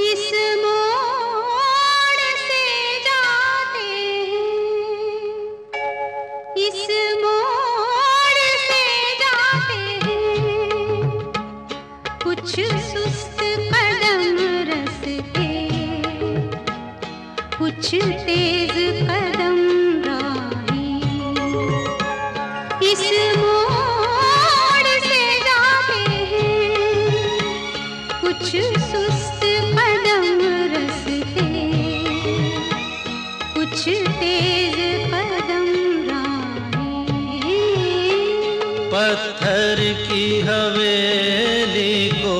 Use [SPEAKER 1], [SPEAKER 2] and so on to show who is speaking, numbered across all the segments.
[SPEAKER 1] इस मोड़ इस मोड़ से कुछ सुस्त कदम रसते कुछ तेज कदम इस मोड़ से कुछ
[SPEAKER 2] पत्थर की हवेली को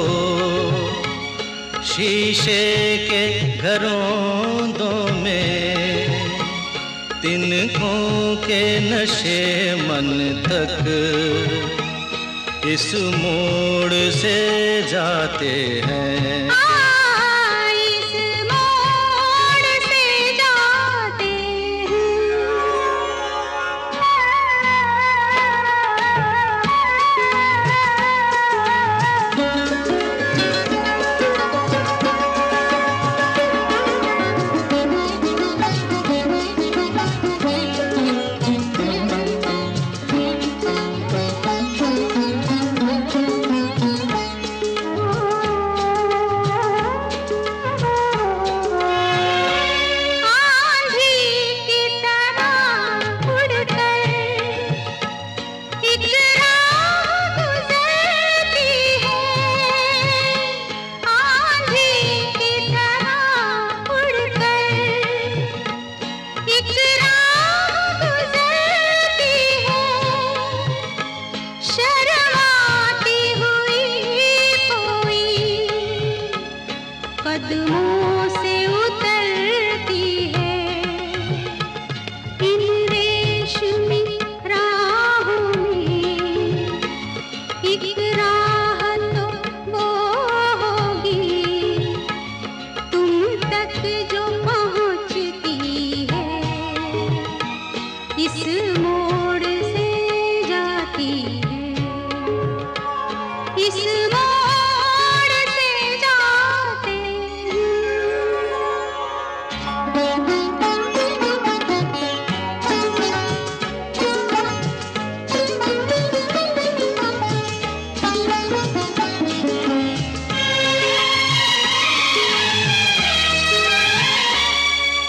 [SPEAKER 2] शीशे के घरों में तिनकों के नशे मन तक इस मोड़ से जाते हैं।
[SPEAKER 1] कदमों से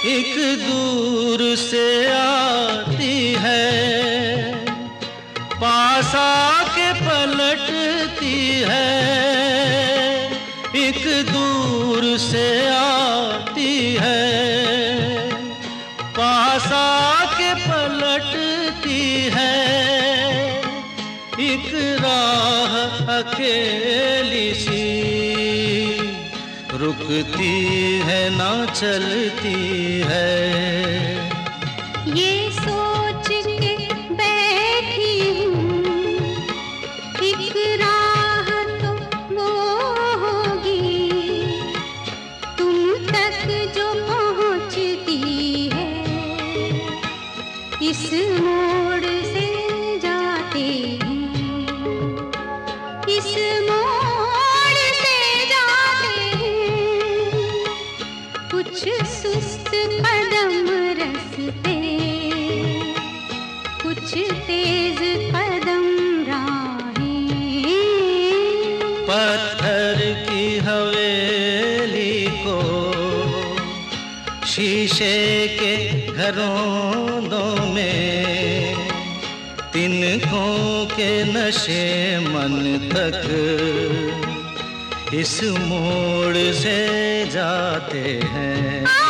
[SPEAKER 1] एक
[SPEAKER 2] दूर से आती है। पास आके पलटती है। एक दूर से आती है। पास आके पलटती है। एक राह अकेली सी। रुकती है, ना चलती है।
[SPEAKER 1] ये सोच के बैठी एक राह तो वो होगी। तुम तक जो पहुँचती है, इस मोड़ से जाती इस मोड़
[SPEAKER 2] शीशे के घरों दो में तिनकों के नशे मन तक इस मोड़ से जाते हैं।